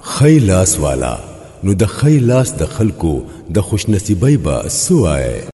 خی لاس والا نو د خی لاس د خلکو د خوشنصیبۍ به سوای